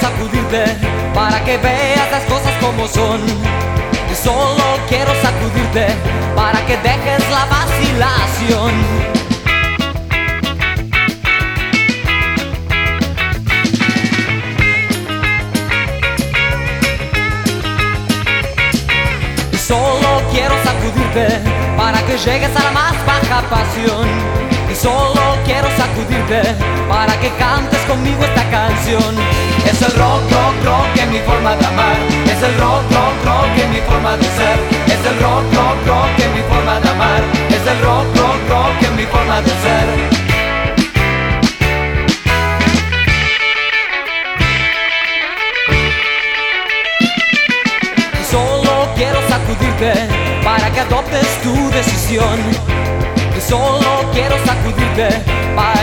sacudirte para que veas las cosas como son. Y solo quiero sacudirte para que dejes la vacilación. Solo quiero sacudirte para que llegues a la más baja pasión. Y solo sacudirte para que cantes conmigo esta canción. Es el rock, rock, rock en mi forma de amar. Es el rock, rock, rock en mi forma de ser. Es el rock, rock, rock en mi forma de amar. Es el rock, rock, rock en mi forma de ser. Solo quiero sacudirte para que adoptes tu decisión. Solo quiero sacudirte para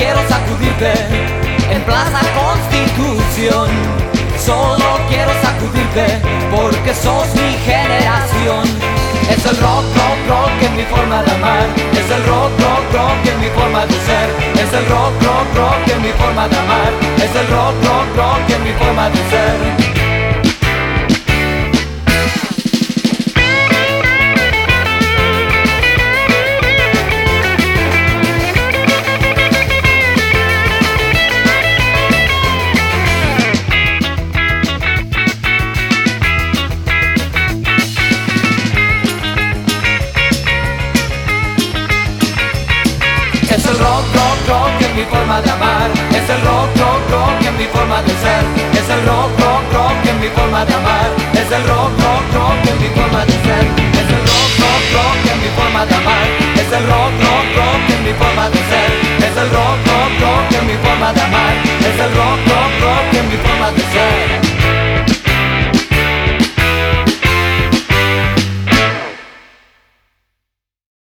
quiero sacudirte en Plaza Constitución. Solo quiero sacudirte porque sos mi generación. Es el rock, rock, rock en mi forma de amar. Es el rock, rock, rock en mi forma de ser. Es el rock, rock, rock en mi forma de amar. Es el rock, rock, rock en mi forma de ser. Mi forma de amar.